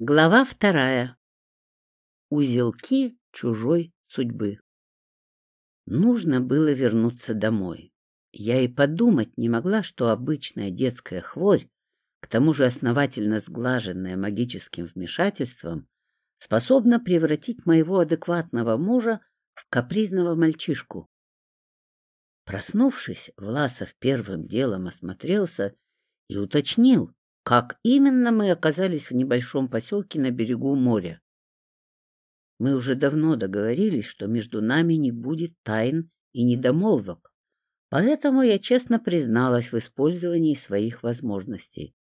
Глава вторая. Узелки чужой судьбы. Нужно было вернуться домой. Я и подумать не могла, что обычная детская хворь, к тому же основательно сглаженная магическим вмешательством, способна превратить моего адекватного мужа в капризного мальчишку. Проснувшись, Власов первым делом осмотрелся и уточнил, как именно мы оказались в небольшом поселке на берегу моря. Мы уже давно договорились, что между нами не будет тайн и недомолвок, поэтому я честно призналась в использовании своих возможностей.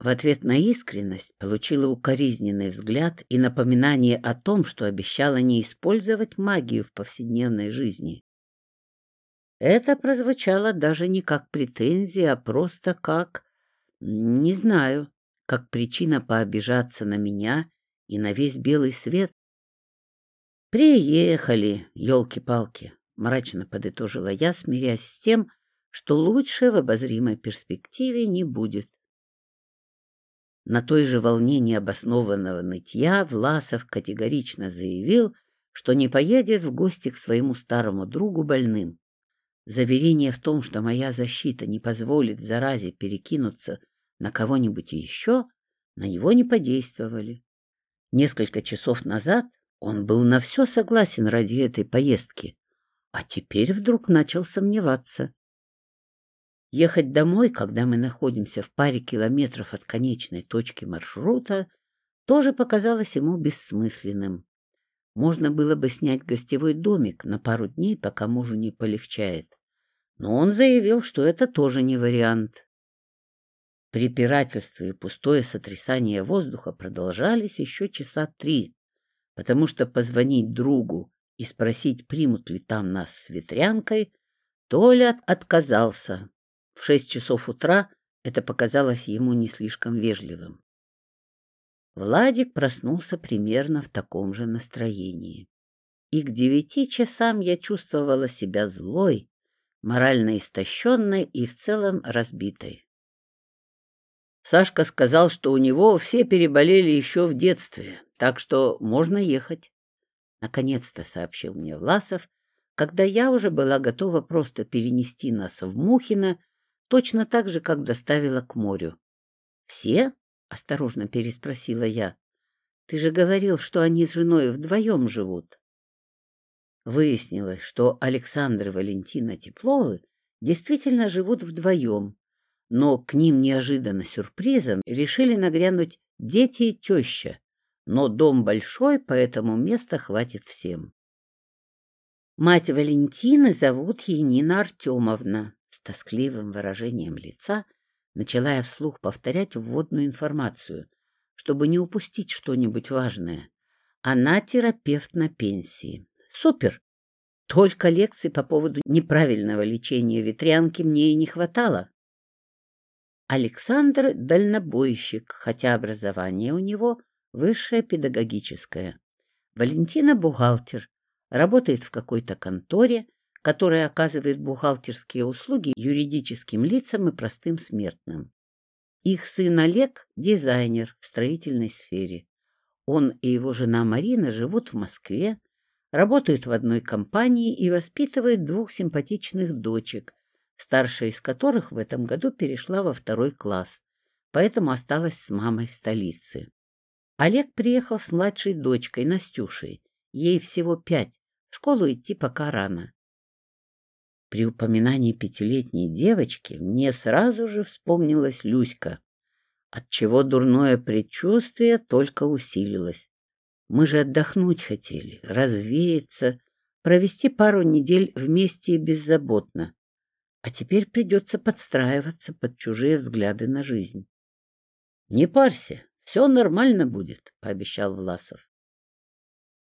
В ответ на искренность получила укоризненный взгляд и напоминание о том, что обещала не использовать магию в повседневной жизни. Это прозвучало даже не как претензия, а просто как не знаю, как причина пообижаться на меня и на весь белый свет. Приехали, елки-палки, мрачно подытожила я, смирясь с тем, что лучше в обозримой перспективе не будет. На той же волне необоснованного нытья Власов категорично заявил, что не поедет в гости к своему старому другу больным. Заверение в том, что моя защита не позволит заразе перекинуться на кого-нибудь еще, на него не подействовали. Несколько часов назад он был на все согласен ради этой поездки, а теперь вдруг начал сомневаться. Ехать домой, когда мы находимся в паре километров от конечной точки маршрута, тоже показалось ему бессмысленным. Можно было бы снять гостевой домик на пару дней, пока мужу не полегчает. Но он заявил, что это тоже не вариант. Препирательства и пустое сотрясание воздуха продолжались еще часа три, потому что позвонить другу и спросить, примут ли там нас с ветрянкой, Толя отказался. В шесть часов утра это показалось ему не слишком вежливым. Владик проснулся примерно в таком же настроении. И к девяти часам я чувствовала себя злой, морально истощенной и в целом разбитой. Сашка сказал, что у него все переболели еще в детстве, так что можно ехать. Наконец-то сообщил мне Власов, когда я уже была готова просто перенести нас в Мухино, точно так же, как доставила к морю. «Все?» — осторожно переспросила я. «Ты же говорил, что они с женой вдвоем живут». Выяснилось, что Александр и Валентина Тепловы действительно живут вдвоем, но к ним неожиданно сюрпризом решили нагрянуть дети и теща, но дом большой, поэтому места хватит всем. Мать Валентины зовут Енина Артемовна. С тоскливым выражением лица начала я вслух повторять вводную информацию, чтобы не упустить что-нибудь важное. Она терапевт на пенсии. Супер! Только лекций по поводу неправильного лечения ветрянки мне и не хватало. Александр — дальнобойщик, хотя образование у него высшее педагогическое. Валентина — бухгалтер, работает в какой-то конторе, которая оказывает бухгалтерские услуги юридическим лицам и простым смертным. Их сын Олег — дизайнер в строительной сфере. Он и его жена Марина живут в Москве, работают в одной компании и воспитывают двух симпатичных дочек, старшая из которых в этом году перешла во второй класс, поэтому осталась с мамой в столице. Олег приехал с младшей дочкой Настюшей, ей всего пять, в школу идти пока рано. При упоминании пятилетней девочки мне сразу же вспомнилась Люська, отчего дурное предчувствие только усилилось. Мы же отдохнуть хотели, развеяться, провести пару недель вместе и беззаботно а теперь придется подстраиваться под чужие взгляды на жизнь. — Не парься, все нормально будет, — пообещал Власов.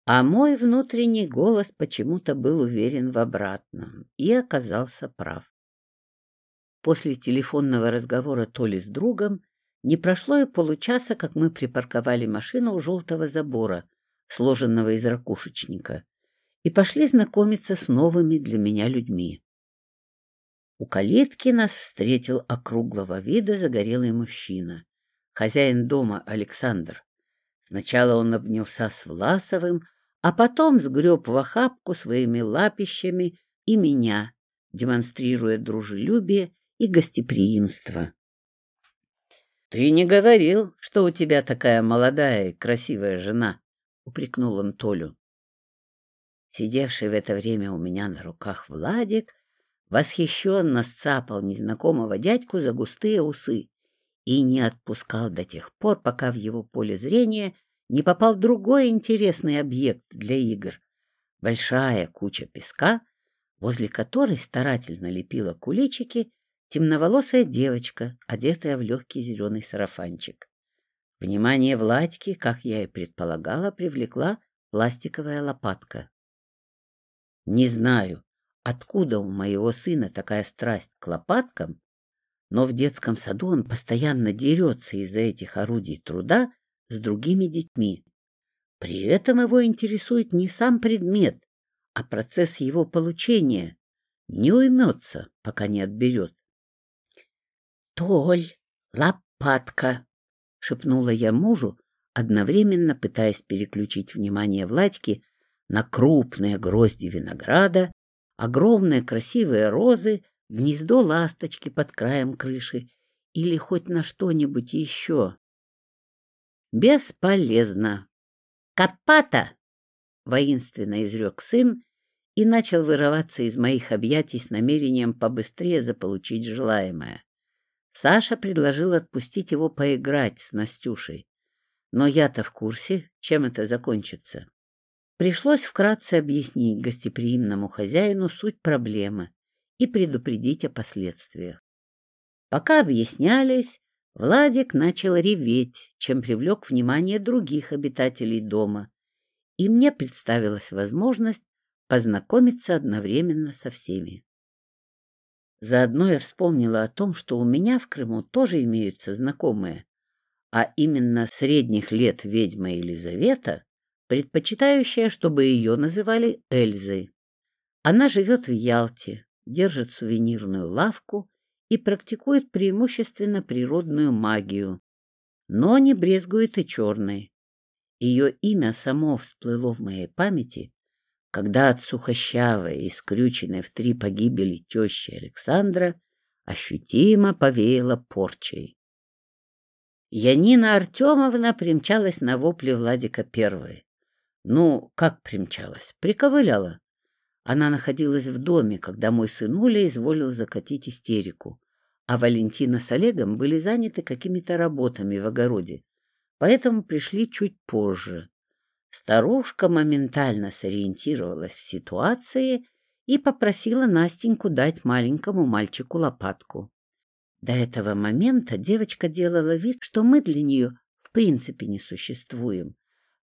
А мой внутренний голос почему-то был уверен в обратном и оказался прав. После телефонного разговора Толи с другом не прошло и получаса, как мы припарковали машину у желтого забора, сложенного из ракушечника, и пошли знакомиться с новыми для меня людьми. У калитки нас встретил округлого вида загорелый мужчина. хозяин дома Александр. Сначала он обнялся с Власовым, а потом сгреб в охапку своими лапищами и меня, демонстрируя дружелюбие и гостеприимство. — Ты не говорил, что у тебя такая молодая и красивая жена, — упрекнул он Толю. Сидевший в это время у меня на руках Владик восхищенно сцапал незнакомого дядьку за густые усы и не отпускал до тех пор, пока в его поле зрения не попал другой интересный объект для игр — большая куча песка, возле которой старательно лепила куличики темноволосая девочка, одетая в легкий зеленый сарафанчик. Внимание Владьки, как я и предполагала, привлекла пластиковая лопатка. Не знаю, откуда у моего сына такая страсть к лопаткам, но в детском саду он постоянно дерется из-за этих орудий труда с другими детьми. При этом его интересует не сам предмет, а процесс его получения. Не уймется, пока не отберет. — Толь, лопатка! — шепнула я мужу, одновременно пытаясь переключить внимание Владьки на крупные грозди винограда, огромные красивые розы, гнездо ласточки под краем крыши или хоть на что-нибудь еще. Бесполезно. Копата! воинственно изрек сын и начал вырываться из моих объятий с намерением побыстрее заполучить желаемое. Саша предложил отпустить его поиграть с Настюшей. Но я-то в курсе, чем это закончится. Пришлось вкратце объяснить гостеприимному хозяину суть проблемы и предупредить о последствиях. Пока объяснялись, Владик начал реветь, чем привлек внимание других обитателей дома, и мне представилась возможность познакомиться одновременно со всеми. Заодно я вспомнила о том, что у меня в Крыму тоже имеются знакомые, а именно средних лет ведьма Елизавета предпочитающая, чтобы ее называли Эльзой. Она живет в Ялте, держит сувенирную лавку и практикует преимущественно природную магию, но не брезгует и черной. Ее имя само всплыло в моей памяти, когда от сухощавой и скрюченной в три погибели тещи Александра ощутимо повеяло порчей. Янина Артемовна примчалась на вопли Владика первой. Ну, как примчалась? Приковыляла. Она находилась в доме, когда мой сынуля изволил закатить истерику, а Валентина с Олегом были заняты какими-то работами в огороде, поэтому пришли чуть позже. Старушка моментально сориентировалась в ситуации и попросила Настеньку дать маленькому мальчику лопатку. До этого момента девочка делала вид, что мы для нее в принципе не существуем,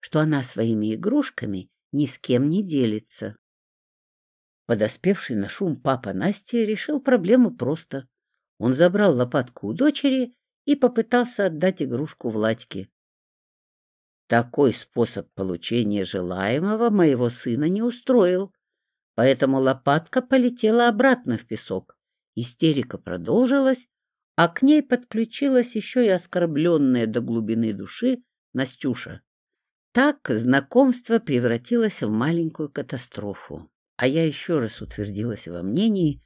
что она своими игрушками ни с кем не делится. Подоспевший на шум папа Насти решил проблему просто. Он забрал лопатку у дочери и попытался отдать игрушку Владьке. Такой способ получения желаемого моего сына не устроил, поэтому лопатка полетела обратно в песок. Истерика продолжилась, а к ней подключилась еще и оскорбленная до глубины души Настюша. Так знакомство превратилось в маленькую катастрофу, а я еще раз утвердилась во мнении,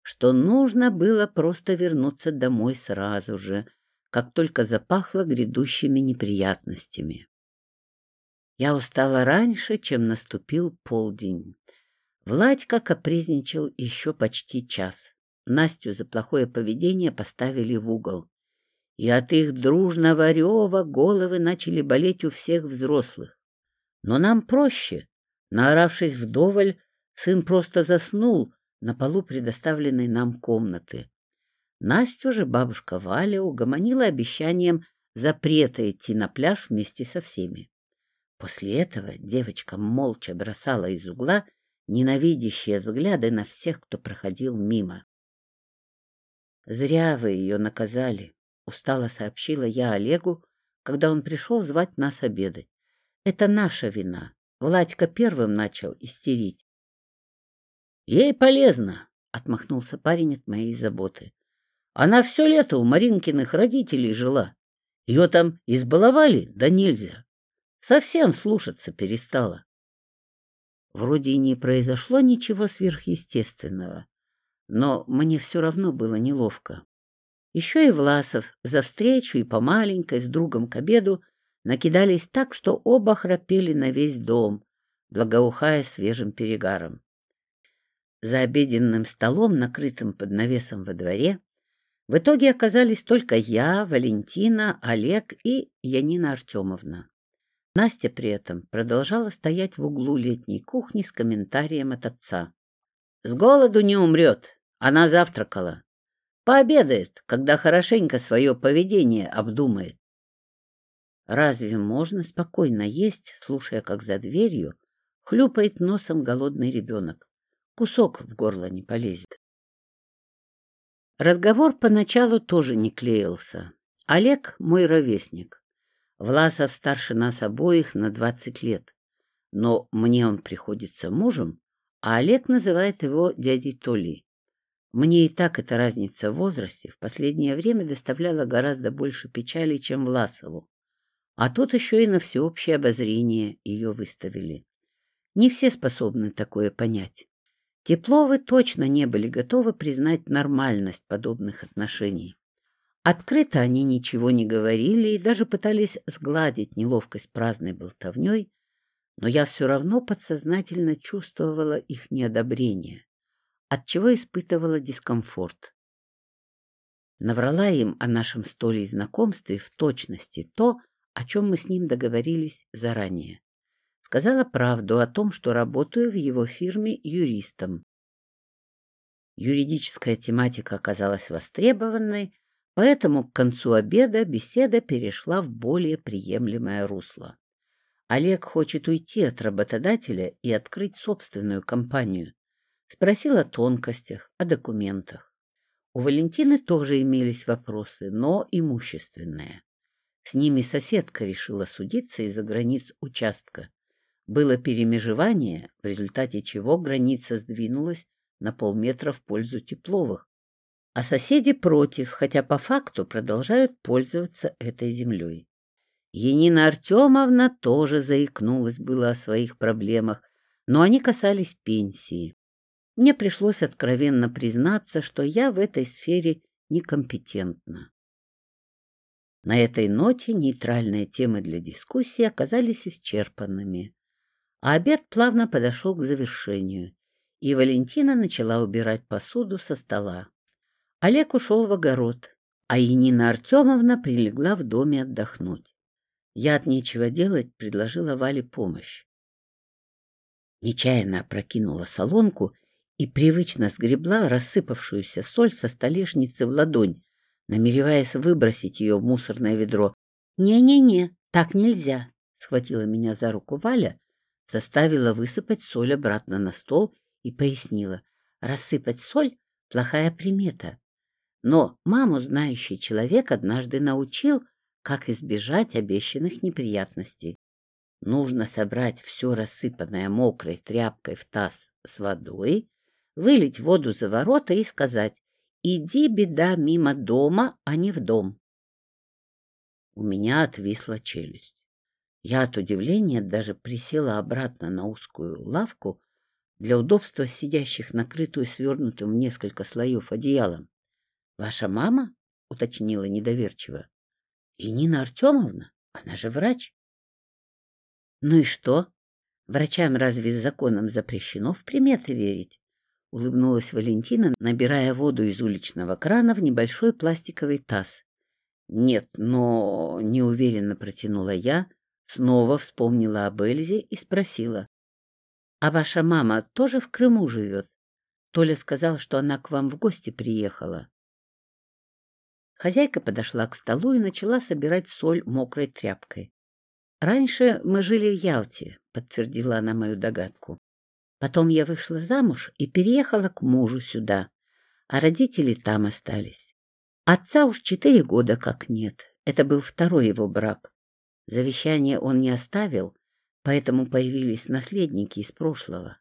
что нужно было просто вернуться домой сразу же, как только запахло грядущими неприятностями. Я устала раньше, чем наступил полдень. Владька капризничал еще почти час. Настю за плохое поведение поставили в угол и от их дружного рева головы начали болеть у всех взрослых. Но нам проще. Наоравшись вдоволь, сын просто заснул на полу предоставленной нам комнаты. Настю же бабушка Валя угомонила обещанием запрета идти на пляж вместе со всеми. После этого девочка молча бросала из угла ненавидящие взгляды на всех, кто проходил мимо. Зря вы ее наказали, устало сообщила я Олегу, когда он пришел звать нас обедать. Это наша вина. Владька первым начал истерить. Ей полезно, отмахнулся парень от моей заботы. Она все лето у Маринкиных родителей жила. Ее там избаловали, да нельзя. Совсем слушаться перестала. Вроде и не произошло ничего сверхъестественного, но мне все равно было неловко. Еще и Власов за встречу и по маленькой с другом к обеду накидались так, что оба храпели на весь дом, благоухая свежим перегаром. За обеденным столом, накрытым под навесом во дворе, в итоге оказались только я, Валентина, Олег и Янина Артемовна. Настя при этом продолжала стоять в углу летней кухни с комментарием от отца. «С голоду не умрет, она завтракала. Пообедает, когда хорошенько свое поведение обдумает. Разве можно спокойно есть, слушая, как за дверью хлюпает носом голодный ребенок? Кусок в горло не полезет. Разговор поначалу тоже не клеился. Олег — мой ровесник. Власов старше нас обоих на двадцать лет. Но мне он приходится мужем, а Олег называет его дядей Толей. Мне и так эта разница в возрасте в последнее время доставляла гораздо больше печали, чем Власову. А тут еще и на всеобщее обозрение ее выставили. Не все способны такое понять. Тепловы точно не были готовы признать нормальность подобных отношений. Открыто они ничего не говорили и даже пытались сгладить неловкость праздной болтовней, но я все равно подсознательно чувствовала их неодобрение отчего испытывала дискомфорт. Наврала им о нашем столе и знакомстве в точности то, о чем мы с ним договорились заранее. Сказала правду о том, что работаю в его фирме юристом. Юридическая тематика оказалась востребованной, поэтому к концу обеда беседа перешла в более приемлемое русло. Олег хочет уйти от работодателя и открыть собственную компанию, Спросил о тонкостях, о документах. У Валентины тоже имелись вопросы, но имущественные. С ними соседка решила судиться из-за границ участка. Было перемежевание, в результате чего граница сдвинулась на полметра в пользу Тепловых, а соседи против, хотя по факту продолжают пользоваться этой землей. Енина Артемовна тоже заикнулась было о своих проблемах, но они касались пенсии. Мне пришлось откровенно признаться, что я в этой сфере некомпетентна. На этой ноте нейтральные темы для дискуссии оказались исчерпанными, а обед плавно подошел к завершению, и Валентина начала убирать посуду со стола. Олег ушел в огород, а Енина Артемовна прилегла в доме отдохнуть. Я от нечего делать предложила Вале помощь. Нечаянно опрокинула солонку и привычно сгребла рассыпавшуюся соль со столешницы в ладонь, намереваясь выбросить ее в мусорное ведро. «Не-не-не, так нельзя!» — схватила меня за руку Валя, заставила высыпать соль обратно на стол и пояснила. «Рассыпать соль — плохая примета. Но маму знающий человек однажды научил, как избежать обещанных неприятностей. Нужно собрать все рассыпанное мокрой тряпкой в таз с водой, вылить воду за ворота и сказать «Иди, беда, мимо дома, а не в дом». У меня отвисла челюсть. Я от удивления даже присела обратно на узкую лавку для удобства сидящих накрытую свернутым в несколько слоев одеялом. «Ваша мама?» — уточнила недоверчиво. «И Нина Артемовна? Она же врач». «Ну и что? Врачам разве законом запрещено в приметы верить?» — улыбнулась Валентина, набирая воду из уличного крана в небольшой пластиковый таз. «Нет, но...» — неуверенно протянула я, снова вспомнила об Эльзе и спросила. «А ваша мама тоже в Крыму живет?» Толя сказал, что она к вам в гости приехала. Хозяйка подошла к столу и начала собирать соль мокрой тряпкой. «Раньше мы жили в Ялте», — подтвердила она мою догадку. Потом я вышла замуж и переехала к мужу сюда, а родители там остались. Отца уж четыре года как нет. Это был второй его брак. Завещание он не оставил, поэтому появились наследники из прошлого.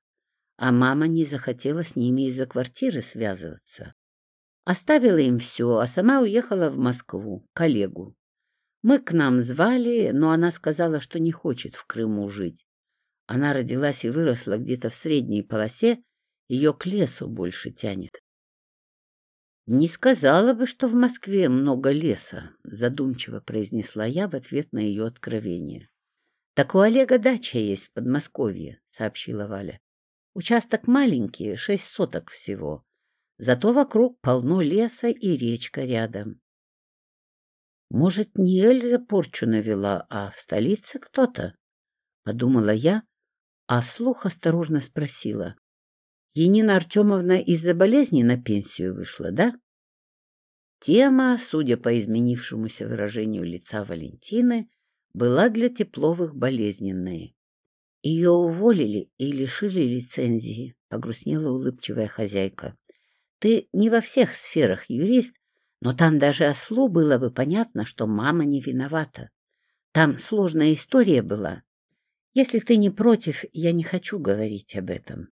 А мама не захотела с ними из-за квартиры связываться. Оставила им все, а сама уехала в Москву, коллегу. Мы к нам звали, но она сказала, что не хочет в Крыму жить. Она родилась и выросла где-то в средней полосе, ее к лесу больше тянет. «Не сказала бы, что в Москве много леса», — задумчиво произнесла я в ответ на ее откровение. «Так у Олега дача есть в Подмосковье», — сообщила Валя. «Участок маленький, шесть соток всего. Зато вокруг полно леса и речка рядом». «Может, не Эльза порчу навела, а в столице кто-то?» — подумала я, а вслух осторожно спросила. Енина Артемовна из-за болезни на пенсию вышла, да? Тема, судя по изменившемуся выражению лица Валентины, была для Тепловых болезненной. Ее уволили и лишили лицензии, погрустнела улыбчивая хозяйка. Ты не во всех сферах юрист, но там даже ослу было бы понятно, что мама не виновата. Там сложная история была. Если ты не против, я не хочу говорить об этом.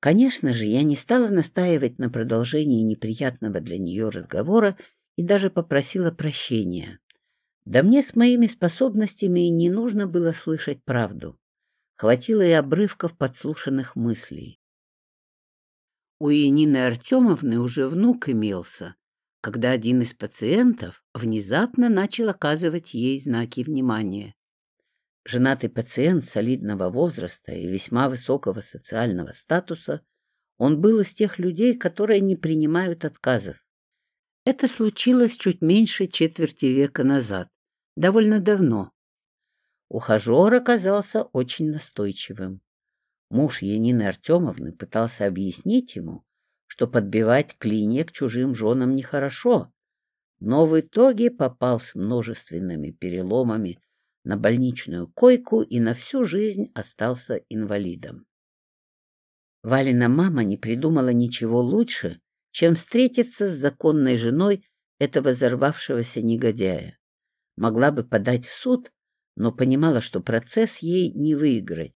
Конечно же, я не стала настаивать на продолжении неприятного для нее разговора и даже попросила прощения. Да мне с моими способностями не нужно было слышать правду. Хватило и обрывков подслушанных мыслей. У Янины Артемовны уже внук имелся, когда один из пациентов внезапно начал оказывать ей знаки внимания. Женатый пациент солидного возраста и весьма высокого социального статуса, он был из тех людей, которые не принимают отказов. Это случилось чуть меньше четверти века назад, довольно давно. Ухажер оказался очень настойчивым. Муж Янины Артемовны пытался объяснить ему, что подбивать клинья к чужим женам нехорошо, но в итоге попал с множественными переломами на больничную койку и на всю жизнь остался инвалидом. Валина мама не придумала ничего лучше, чем встретиться с законной женой этого взорвавшегося негодяя. Могла бы подать в суд, но понимала, что процесс ей не выиграть.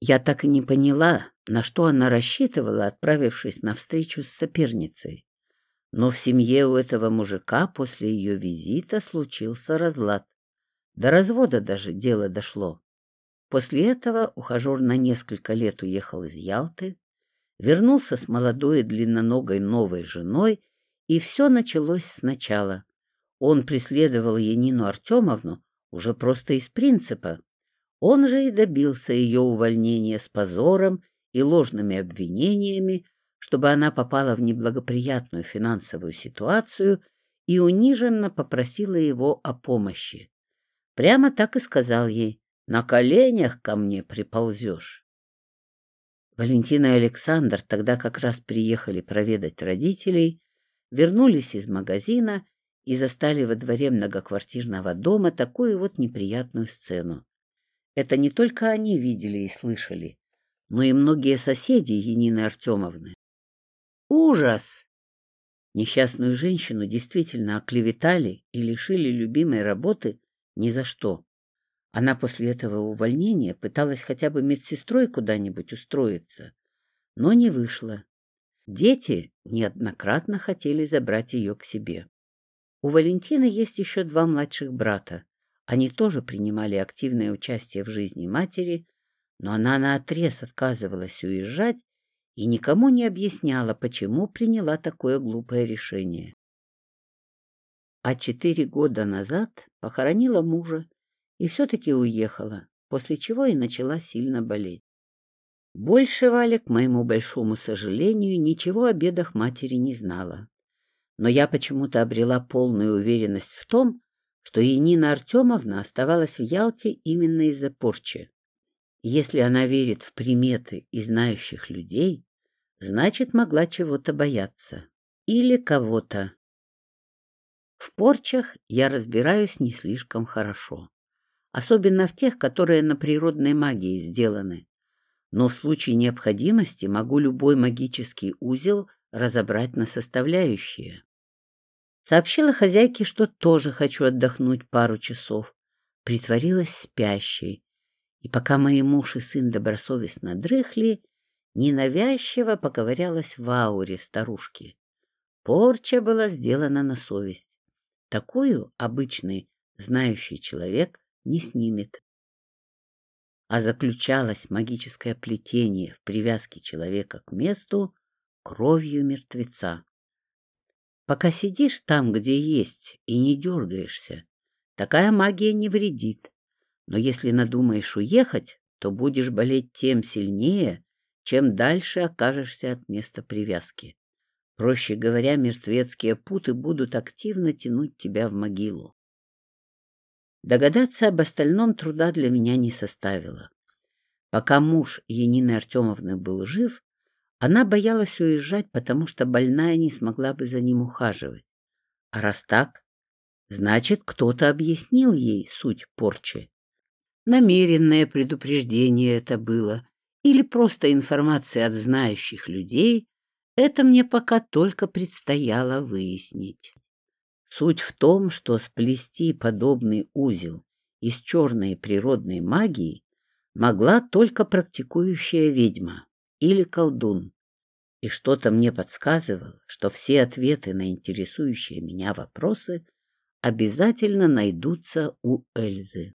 Я так и не поняла, на что она рассчитывала, отправившись на встречу с соперницей. Но в семье у этого мужика после ее визита случился разлад. До развода даже дело дошло. После этого ухажер на несколько лет уехал из Ялты, вернулся с молодой длинноногой новой женой, и все началось сначала. Он преследовал Янину Артемовну уже просто из принципа. Он же и добился ее увольнения с позором и ложными обвинениями, чтобы она попала в неблагоприятную финансовую ситуацию и униженно попросила его о помощи. Прямо так и сказал ей, на коленях ко мне приползешь. Валентина и Александр тогда как раз приехали проведать родителей, вернулись из магазина и застали во дворе многоквартирного дома такую вот неприятную сцену. Это не только они видели и слышали, но и многие соседи Янины Артемовны. Ужас! Несчастную женщину действительно оклеветали и лишили любимой работы ни за что. Она после этого увольнения пыталась хотя бы медсестрой куда-нибудь устроиться, но не вышло. Дети неоднократно хотели забрать ее к себе. У Валентины есть еще два младших брата. Они тоже принимали активное участие в жизни матери, но она наотрез отказывалась уезжать и никому не объясняла, почему приняла такое глупое решение а четыре года назад похоронила мужа и все-таки уехала, после чего и начала сильно болеть. Больше Валя, к моему большому сожалению, ничего о бедах матери не знала. Но я почему-то обрела полную уверенность в том, что и Нина Артемовна оставалась в Ялте именно из-за порчи. Если она верит в приметы и знающих людей, значит, могла чего-то бояться. Или кого-то, в порчах я разбираюсь не слишком хорошо, особенно в тех, которые на природной магии сделаны. Но в случае необходимости могу любой магический узел разобрать на составляющие. Сообщила хозяйке, что тоже хочу отдохнуть пару часов. Притворилась спящей. И пока мои муж и сын добросовестно дрыхли, ненавязчиво поковырялась в ауре старушки. Порча была сделана на совесть. Такую обычный знающий человек не снимет. А заключалось магическое плетение в привязке человека к месту кровью мертвеца. Пока сидишь там, где есть, и не дергаешься, такая магия не вредит. Но если надумаешь уехать, то будешь болеть тем сильнее, чем дальше окажешься от места привязки. Проще говоря, мертвецкие путы будут активно тянуть тебя в могилу. Догадаться об остальном труда для меня не составило. Пока муж Янины Артемовны был жив, она боялась уезжать, потому что больная не смогла бы за ним ухаживать. А раз так, значит, кто-то объяснил ей суть порчи. Намеренное предупреждение это было, или просто информация от знающих людей, это мне пока только предстояло выяснить. Суть в том, что сплести подобный узел из черной природной магии могла только практикующая ведьма или колдун. И что-то мне подсказывало, что все ответы на интересующие меня вопросы обязательно найдутся у Эльзы.